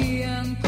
the.